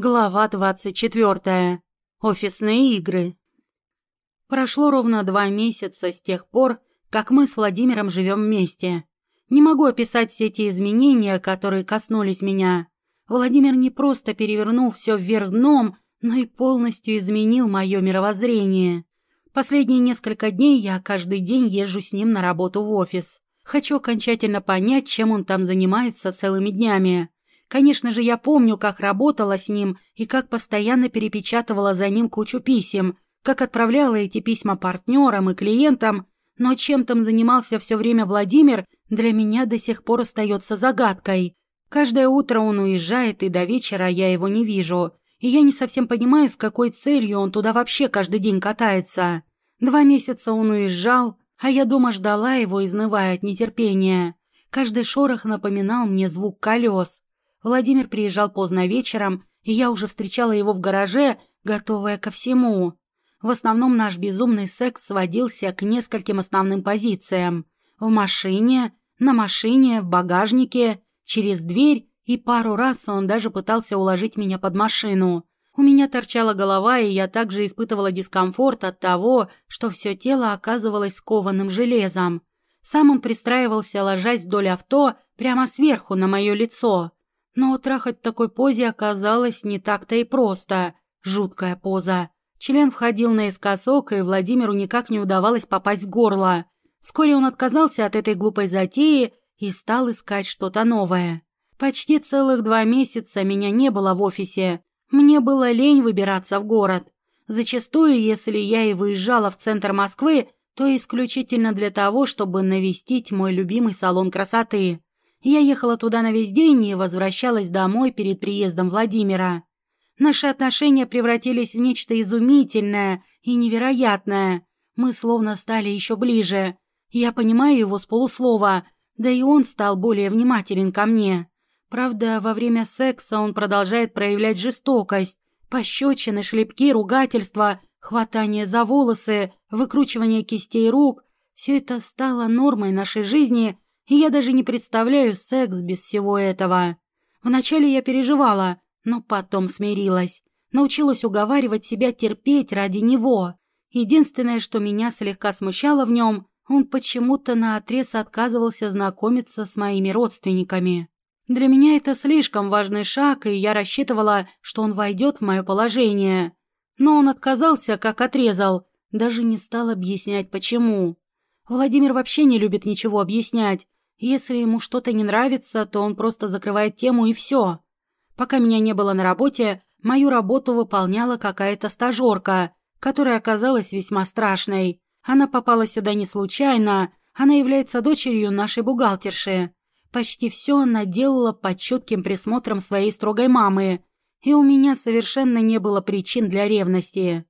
Глава 24. Офисные игры. Прошло ровно два месяца с тех пор, как мы с Владимиром живем вместе. Не могу описать все эти изменения, которые коснулись меня. Владимир не просто перевернул все вверх дном, но и полностью изменил мое мировоззрение. Последние несколько дней я каждый день езжу с ним на работу в офис. Хочу окончательно понять, чем он там занимается целыми днями. Конечно же, я помню, как работала с ним и как постоянно перепечатывала за ним кучу писем, как отправляла эти письма партнерам и клиентам, но чем там занимался все время Владимир, для меня до сих пор остается загадкой. Каждое утро он уезжает, и до вечера я его не вижу. И я не совсем понимаю, с какой целью он туда вообще каждый день катается. Два месяца он уезжал, а я дома ждала его, изнывая от нетерпения. Каждый шорох напоминал мне звук колес. Владимир приезжал поздно вечером, и я уже встречала его в гараже, готовая ко всему. В основном наш безумный секс сводился к нескольким основным позициям. В машине, на машине, в багажнике, через дверь, и пару раз он даже пытался уложить меня под машину. У меня торчала голова, и я также испытывала дискомфорт от того, что все тело оказывалось скованным железом. Сам он пристраивался, ложась вдоль авто, прямо сверху на мое лицо. Но трахать в такой позе оказалось не так-то и просто. Жуткая поза. Член входил наискосок, и Владимиру никак не удавалось попасть в горло. Вскоре он отказался от этой глупой затеи и стал искать что-то новое. Почти целых два месяца меня не было в офисе. Мне было лень выбираться в город. Зачастую, если я и выезжала в центр Москвы, то исключительно для того, чтобы навестить мой любимый салон красоты. Я ехала туда на весь день и возвращалась домой перед приездом Владимира. Наши отношения превратились в нечто изумительное и невероятное. Мы словно стали еще ближе. Я понимаю его с полуслова, да и он стал более внимателен ко мне. Правда, во время секса он продолжает проявлять жестокость. Пощечины, шлепки, ругательства, хватание за волосы, выкручивание кистей рук – все это стало нормой нашей жизни – и я даже не представляю секс без всего этого. Вначале я переживала, но потом смирилась. Научилась уговаривать себя терпеть ради него. Единственное, что меня слегка смущало в нем, он почему-то наотрез отказывался знакомиться с моими родственниками. Для меня это слишком важный шаг, и я рассчитывала, что он войдет в мое положение. Но он отказался, как отрезал, даже не стал объяснять, почему. Владимир вообще не любит ничего объяснять, если ему что-то не нравится, то он просто закрывает тему и все. Пока меня не было на работе, мою работу выполняла какая-то стажерка, которая оказалась весьма страшной. Она попала сюда не случайно, она является дочерью нашей бухгалтерши. Почти все она делала под чутким присмотром своей строгой мамы, и у меня совершенно не было причин для ревности.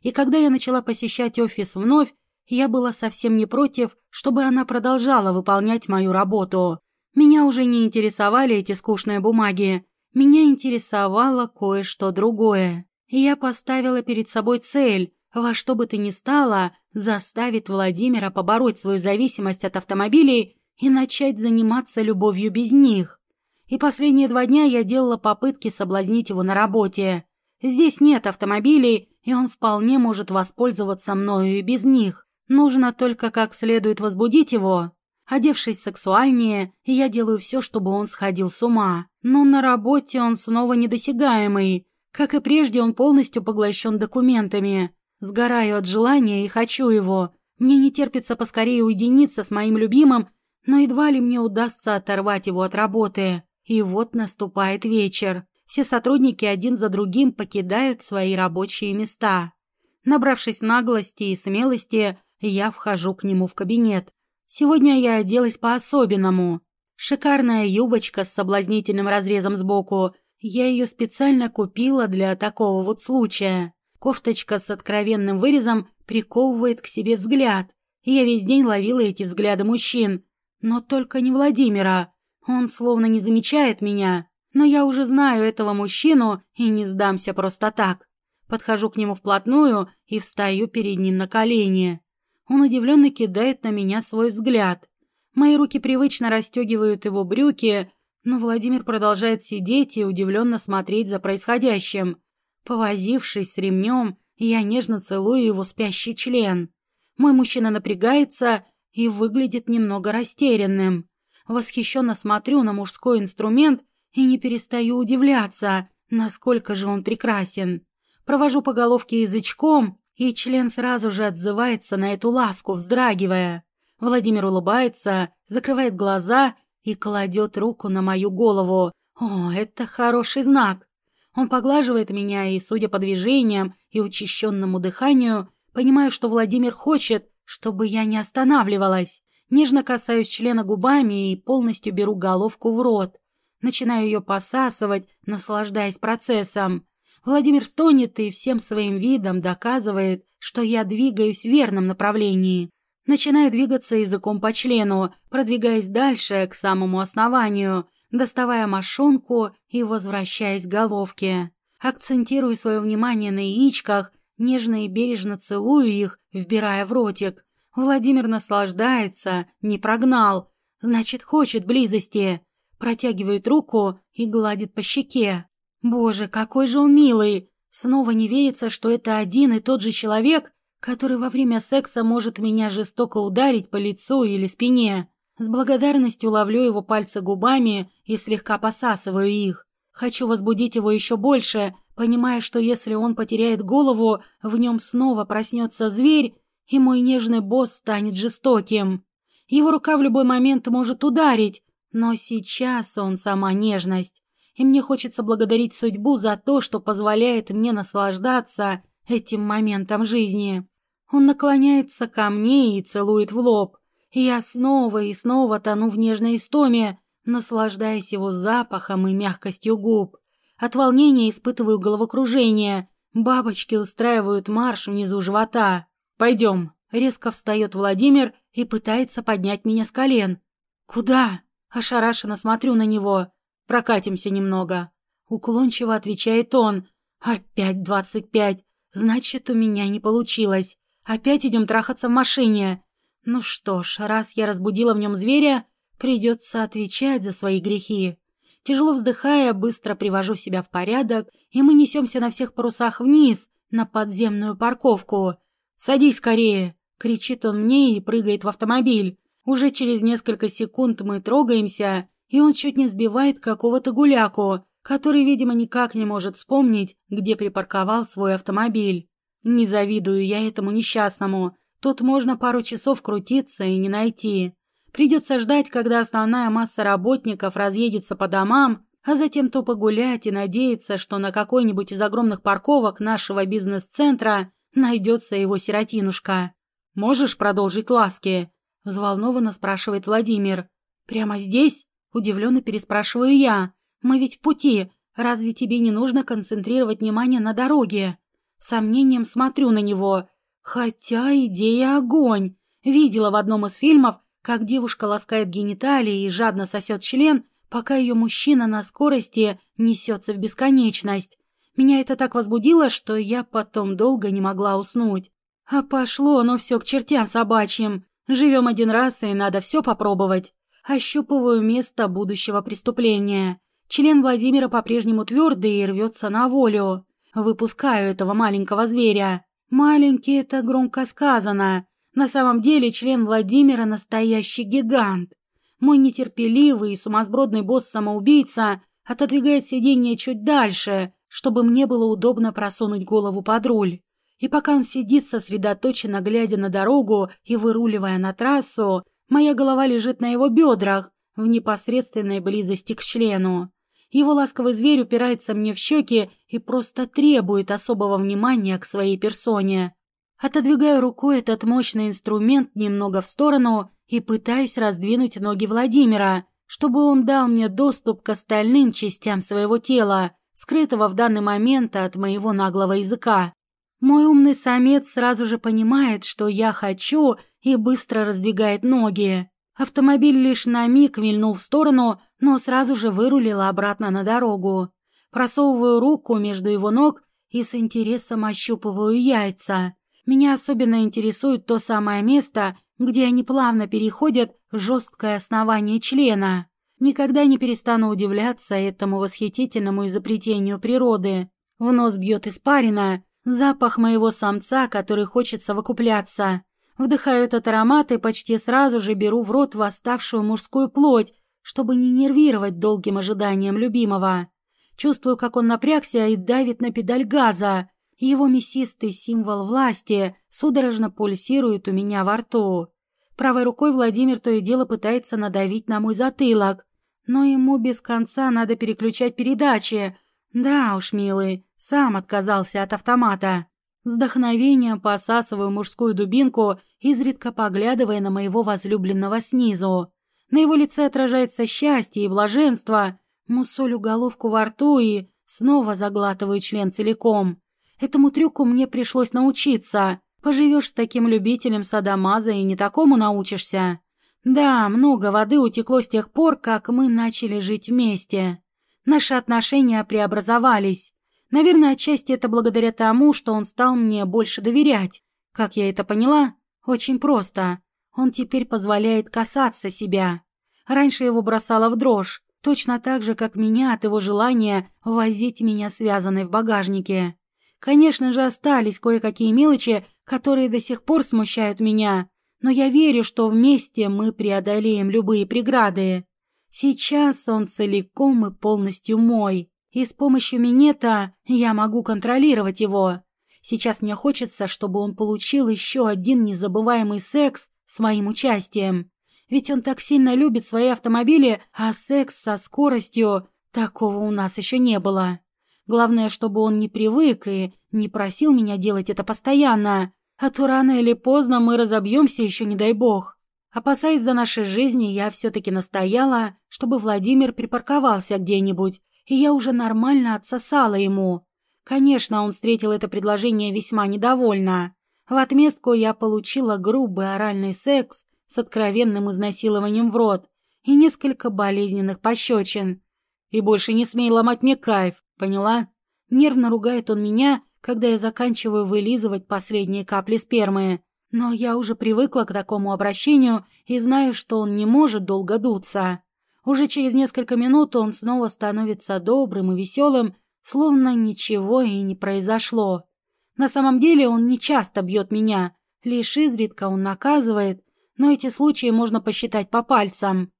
И когда я начала посещать офис вновь, я была совсем не против, чтобы она продолжала выполнять мою работу. Меня уже не интересовали эти скучные бумаги. Меня интересовало кое-что другое. Я поставила перед собой цель, во что бы то ни стало, заставить Владимира побороть свою зависимость от автомобилей и начать заниматься любовью без них. И последние два дня я делала попытки соблазнить его на работе. Здесь нет автомобилей, и он вполне может воспользоваться мною и без них. Нужно только как следует возбудить его. Одевшись сексуальнее, я делаю все, чтобы он сходил с ума. Но на работе он снова недосягаемый. Как и прежде, он полностью поглощен документами. Сгораю от желания и хочу его. Мне не терпится поскорее уединиться с моим любимым, но едва ли мне удастся оторвать его от работы. И вот наступает вечер. Все сотрудники один за другим покидают свои рабочие места. Набравшись наглости и смелости, я вхожу к нему в кабинет. Сегодня я оделась по-особенному. Шикарная юбочка с соблазнительным разрезом сбоку. Я ее специально купила для такого вот случая. Кофточка с откровенным вырезом приковывает к себе взгляд. Я весь день ловила эти взгляды мужчин. Но только не Владимира. Он словно не замечает меня. Но я уже знаю этого мужчину и не сдамся просто так. Подхожу к нему вплотную и встаю перед ним на колени. Он удивленно кидает на меня свой взгляд. Мои руки привычно расстегивают его брюки, Но Владимир продолжает сидеть и удивленно смотреть за происходящим. Повозившись с ремнем, я нежно целую его спящий член. Мой мужчина напрягается и выглядит немного растерянным. Восхищенно смотрю на мужской инструмент и не перестаю удивляться, насколько же он прекрасен. Провожу по головке язычком, и член сразу же отзывается на эту ласку, вздрагивая. Владимир улыбается, закрывает глаза и кладет руку на мою голову. О, это хороший знак. Он поглаживает меня, и, судя по движениям и учащенному дыханию, понимаю, что Владимир хочет, чтобы я не останавливалась. Нежно касаюсь члена губами и полностью беру головку в рот. Начинаю ее посасывать, наслаждаясь процессом. Владимир стонет и всем своим видом доказывает, что я двигаюсь в верном направлении. Начинаю двигаться языком по члену, продвигаясь дальше, к самому основанию, доставая мошонку и возвращаясь к головке. Акцентирую свое внимание на яичках, нежно и бережно целую их, вбирая в ротик. Владимир наслаждается, не прогнал, значит, хочет близости. Протягивает руку и гладит по щеке. Боже, какой же он милый! Снова не верится, что это один и тот же человек, который во время секса может меня жестоко ударить по лицу или спине. С благодарностью ловлю его пальцы губами и слегка посасываю их. Хочу возбудить его еще больше, понимая, что если он потеряет голову, в нем снова проснется зверь, и мой нежный босс станет жестоким. Его рука в любой момент может ударить, но сейчас он сама нежность. И мне хочется благодарить судьбу за то, что позволяет мне наслаждаться этим моментом жизни. Он наклоняется ко мне и целует в лоб. Я снова и снова тону в нежной истоме, наслаждаясь его запахом и мягкостью губ. От волнения испытываю головокружение. Бабочки устраивают марш внизу живота. «Пойдем». Резко встает Владимир и пытается поднять меня с колен. «Куда?» Ошарашенно смотрю на него. «Прокатимся немного». Уклончиво отвечает он. «Опять двадцать пять. Значит, у меня не получилось. Опять идем трахаться в машине. Ну что ж, раз я разбудила в нем зверя, придется отвечать за свои грехи. Тяжело вздыхая, быстро привожу себя в порядок, и мы несемся на всех парусах вниз, на подземную парковку. «Садись скорее!» — кричит он мне и прыгает в автомобиль. Уже через несколько секунд мы трогаемся, и он чуть не сбивает какого-то гуляку, который, видимо, никак не может вспомнить, где припарковал свой автомобиль. Не завидую я этому несчастному. Тут можно пару часов крутиться и не найти. Придется ждать, когда основная масса работников разъедется по домам, а затем то погулять и надеяться, что на какой-нибудь из огромных парковок нашего бизнес-центра найдется его сиротинушка. «Можешь продолжить ласки?» – взволнованно спрашивает Владимир. «Прямо здесь?» – удивленно переспрашиваю я. «Мы ведь в пути. Разве тебе не нужно концентрировать внимание на дороге?» Сомнением смотрю на него. Хотя идея огонь. Видела в одном из фильмов, как девушка ласкает гениталии и жадно сосет член, пока ее мужчина на скорости несется в бесконечность. Меня это так возбудило, что я потом долго не могла уснуть. А пошло оно все к чертям собачьим. Живем один раз, и надо все попробовать. Ощупываю место будущего преступления. Член Владимира по-прежнему твердый и рвется на волю. Выпускаю этого маленького зверя. Маленький — это громко сказано. На самом деле член Владимира — настоящий гигант. Мой нетерпеливый и сумасбродный босс-самоубийца отодвигает сиденье чуть дальше, чтобы мне было удобно просунуть голову под руль. И пока он сидит сосредоточенно, глядя на дорогу и выруливая на трассу, моя голова лежит на его бедрах в непосредственной близости к члену. Его ласковый зверь упирается мне в щеки и просто требует особого внимания к своей персоне. Отодвигаю рукой этот мощный инструмент немного в сторону и пытаюсь раздвинуть ноги Владимира, чтобы он дал мне доступ к остальным частям своего тела, скрытого в данный момент от моего наглого языка. Мой умный самец сразу же понимает, что я хочу, и быстро раздвигает ноги. Автомобиль лишь на миг вильнул в сторону, но сразу же вырулила обратно на дорогу. Просовываю руку между его ног и с интересом ощупываю яйца. Меня особенно интересует то самое место, где они плавно переходят в жесткое основание члена. Никогда не перестану удивляться этому восхитительному изобретению природы. В нос бьет испарина, запах моего самца, который хочет совокупляться. Вдыхаю этот аромат и почти сразу же беру в рот восставшую мужскую плоть, чтобы не нервировать долгим ожиданием любимого. Чувствую, как он напрягся и давит на педаль газа. Его мясистый символ власти судорожно пульсирует у меня во рту. Правой рукой Владимир то и дело пытается надавить на мой затылок, но ему без конца надо переключать передачи. Да уж, милый, сам отказался от автомата. С вдохновением посасываю мужскую дубинку, изредка поглядывая на моего возлюбленного снизу. На его лице отражается счастье и блаженство. Мусолю головку во рту и снова заглатываю член целиком. Этому трюку мне пришлось научиться. Поживешь с таким любителем садомаза и не такому научишься. Да, много воды утекло с тех пор, как мы начали жить вместе. Наши отношения преобразовались. Наверное, отчасти это благодаря тому, что он стал мне больше доверять. Как я это поняла? Очень просто. Он теперь позволяет касаться себя. Раньше его бросало в дрожь, точно так же, как меня от его желания возить меня связанной в багажнике. Конечно же, остались кое-какие мелочи, которые до сих пор смущают меня, но я верю, что вместе мы преодолеем любые преграды. Сейчас он целиком и полностью мой, и с помощью минета я могу контролировать его. Сейчас мне хочется, чтобы он получил еще один незабываемый секс с моим участием. Ведь он так сильно любит свои автомобили, а секс со скоростью такого у нас еще не было. Главное, чтобы он не привык и не просил меня делать это постоянно, а то рано или поздно мы разобьемся еще, не дай бог. Опасаясь за нашей жизни, я все-таки настояла, чтобы Владимир припарковался где-нибудь, и я уже нормально отсосала ему. Конечно, он встретил это предложение весьма недовольно. В отместку я получила грубый оральный секс с откровенным изнасилованием в рот и несколько болезненных пощечин. И больше не смей ломать мне кайф, поняла? Нервно ругает он меня, когда я заканчиваю вылизывать последние капли спермы. Но я уже привыкла к такому обращению и знаю, что он не может долго дуться. Уже через несколько минут он снова становится добрым и веселым, словно ничего и не произошло. На самом деле он не часто бьет меня, лишь изредка он наказывает, но эти случаи можно посчитать по пальцам.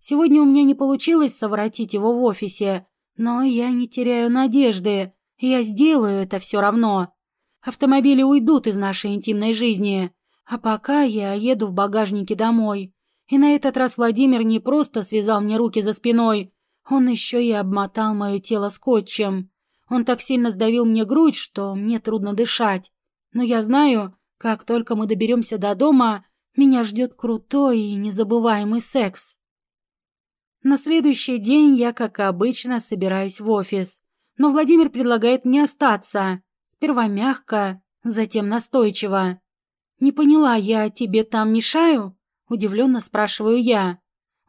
Сегодня у меня не получилось совратить его в офисе, но я не теряю надежды. Я сделаю это все равно. Автомобили уйдут из нашей интимной жизни, а пока я еду в багажнике домой. И на этот раз Владимир не просто связал мне руки за спиной, он еще и обмотал мое тело скотчем. Он так сильно сдавил мне грудь, что мне трудно дышать. Но я знаю, как только мы доберемся до дома, меня ждет крутой и незабываемый секс. На следующий день я, как обычно, собираюсь в офис. Но Владимир предлагает мне остаться. Сперва мягко, затем настойчиво. «Не поняла, я тебе там мешаю?» Удивленно спрашиваю я.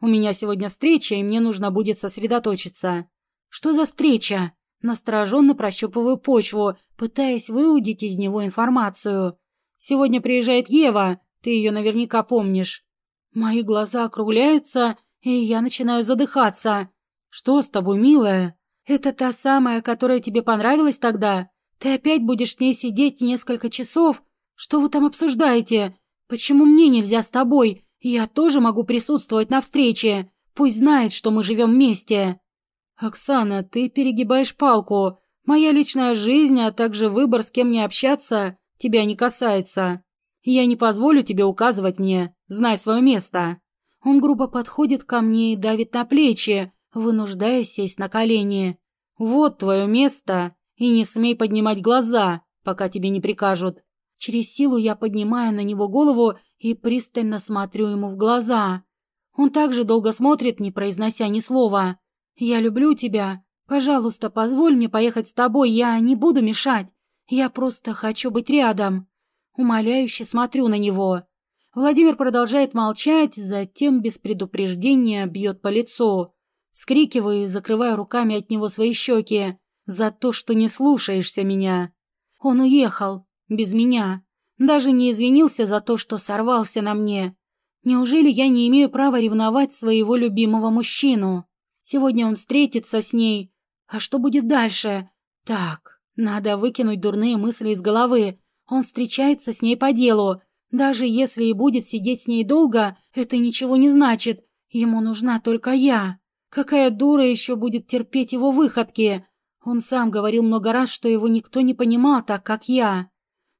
«У меня сегодня встреча, и мне нужно будет сосредоточиться». «Что за встреча?» Настороженно прощупываю почву, пытаясь выудить из него информацию. «Сегодня приезжает Ева, ты ее наверняка помнишь. Мои глаза округляются, и я начинаю задыхаться. Что с тобой, милая? Это та самая, которая тебе понравилась тогда? Ты опять будешь с ней сидеть несколько часов? Что вы там обсуждаете? Почему мне нельзя с тобой? Я тоже могу присутствовать на встрече. Пусть знает, что мы живем вместе. Оксана, ты перегибаешь палку. Моя личная жизнь, а также выбор, с кем мне общаться, тебя не касается. Я не позволю тебе указывать мне. Знай свое место. Он грубо подходит ко мне и давит на плечи, вынуждая сесть на колени. Вот твое место, и не смей поднимать глаза, пока тебе не прикажут. Через силу я поднимаю на него голову и пристально смотрю ему в глаза. Он также долго смотрит, не произнося ни слова. «Я люблю тебя. Пожалуйста, позволь мне поехать с тобой, я не буду мешать. Я просто хочу быть рядом». Умоляюще смотрю на него. Владимир продолжает молчать, затем без предупреждения бьет по лицу. Вскрикиваю и закрываю руками от него свои щеки. За то, что не слушаешься меня. Он уехал. Без меня. Даже не извинился за то, что сорвался на мне. Неужели я не имею права ревновать своего любимого мужчину? Сегодня он встретится с ней. А что будет дальше? Так, надо выкинуть дурные мысли из головы. Он встречается с ней по делу. Даже если и будет сидеть с ней долго, это ничего не значит. Ему нужна только я. Какая дура еще будет терпеть его выходки? Он сам говорил много раз, что его никто не понимал так, как я.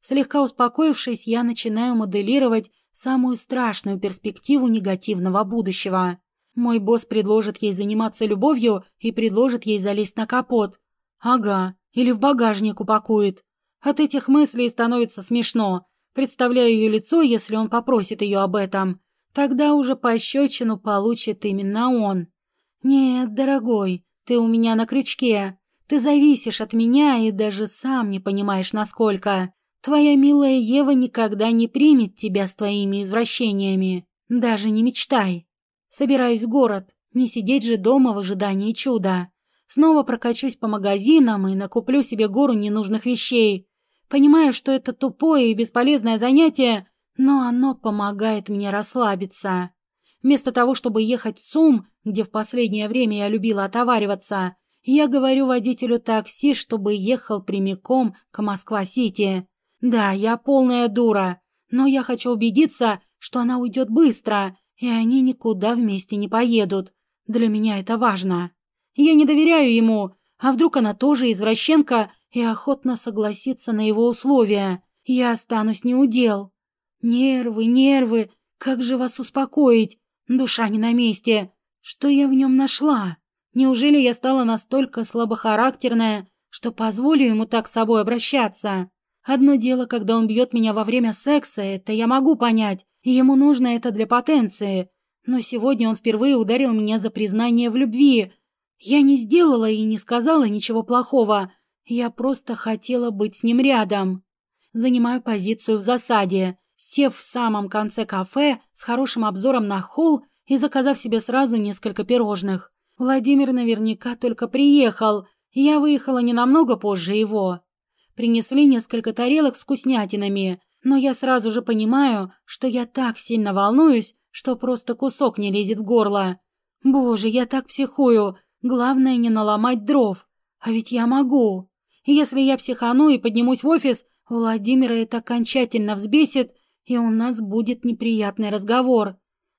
Слегка успокоившись, я начинаю моделировать самую страшную перспективу негативного будущего. Мой босс предложит ей заниматься любовью и предложит ей залезть на капот. Ага, или в багажник упакует. От этих мыслей становится смешно. Представляю ее лицо, если он попросит ее об этом. Тогда уже пощечину получит именно он. «Нет, дорогой, ты у меня на крючке. Ты зависишь от меня и даже сам не понимаешь, насколько. Твоя милая Ева никогда не примет тебя с твоими извращениями. Даже не мечтай. Собираюсь в город, не сидеть же дома в ожидании чуда. Снова прокачусь по магазинам и накуплю себе гору ненужных вещей. Понимаю, что это тупое и бесполезное занятие, но оно помогает мне расслабиться. Вместо того, чтобы ехать в ЦУМ, где в последнее время я любила отовариваться, я говорю водителю такси, чтобы ехал прямиком к Москва-Сити. Да, я полная дура, но я хочу убедиться, что она уйдет быстро, и они никуда вместе не поедут. Для меня это важно. Я не доверяю ему, а вдруг она тоже извращенка и охотно согласится на его условия. Я останусь неудел. Нервы, нервы, как же вас успокоить? Душа не на месте. Что я в нем нашла? Неужели я стала настолько слабохарактерная, что позволю ему так с собой обращаться? Одно дело, когда он бьет меня во время секса, это я могу понять, и ему нужно это для потенции. Но сегодня он впервые ударил меня за признание в любви. Я не сделала и не сказала ничего плохого. Я просто хотела быть с ним рядом. Занимаю позицию в засаде сев в самом конце кафе с хорошим обзором на холл и заказав себе сразу несколько пирожных. Владимир наверняка только приехал, я выехала не намного позже его. Принесли несколько тарелок с вкуснятинами, но я сразу же понимаю, что я так сильно волнуюсь, что просто кусок не лезет в горло. Боже, я так психую, главное не наломать дров. А ведь я могу. Если я психану и поднимусь в офис, Владимира это окончательно взбесит, и у нас будет неприятный разговор.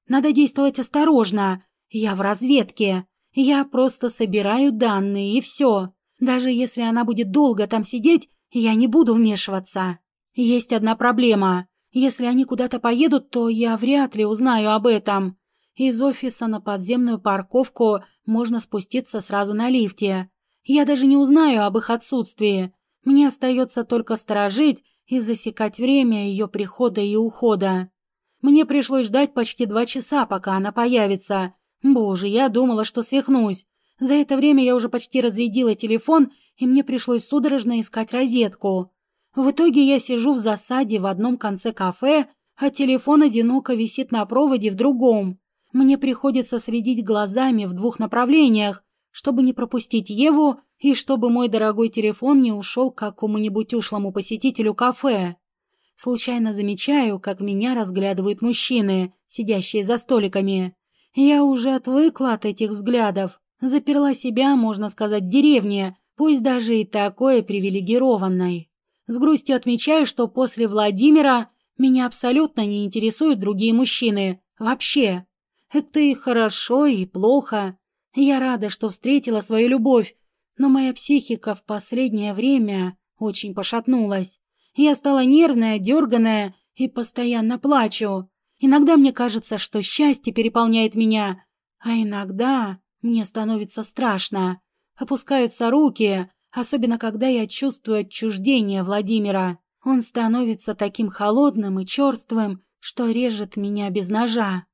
Надо действовать осторожно. Я в разведке. Я просто собираю данные, и все. Даже если она будет долго там сидеть, я не буду вмешиваться. Есть одна проблема. Если они куда-то поедут, то я вряд ли узнаю об этом. Из офиса на подземную парковку можно спуститься сразу на лифте. Я даже не узнаю об их отсутствии. Мне остается только сторожить и засекать время ее прихода и ухода. Мне пришлось ждать почти два часа, пока она появится. Боже, я думала, что свихнусь. За это время я уже почти разрядила телефон, и мне пришлось судорожно искать розетку. В итоге я сижу в засаде в одном конце кафе, а телефон одиноко висит на проводе в другом. Мне приходится следить глазами в двух направлениях, чтобы не пропустить Еву и чтобы мой дорогой телефон не ушел к какому-нибудь ушлому посетителю кафе. Случайно замечаю, как меня разглядывают мужчины, сидящие за столиками. Я уже отвыкла от этих взглядов. Заперла себя, можно сказать, в деревне, пусть даже и такой привилегированной. С грустью отмечаю, что после Владимира меня абсолютно не интересуют другие мужчины. Вообще. Это и хорошо, и плохо. Я рада, что встретила свою любовь, но моя психика в последнее время очень пошатнулась. Я стала нервная, дерганая и постоянно плачу. Иногда мне кажется, что счастье переполняет меня, а иногда мне становится страшно. Опускаются руки, особенно когда я чувствую отчуждение Владимира. Он становится таким холодным и черствым, что режет меня без ножа.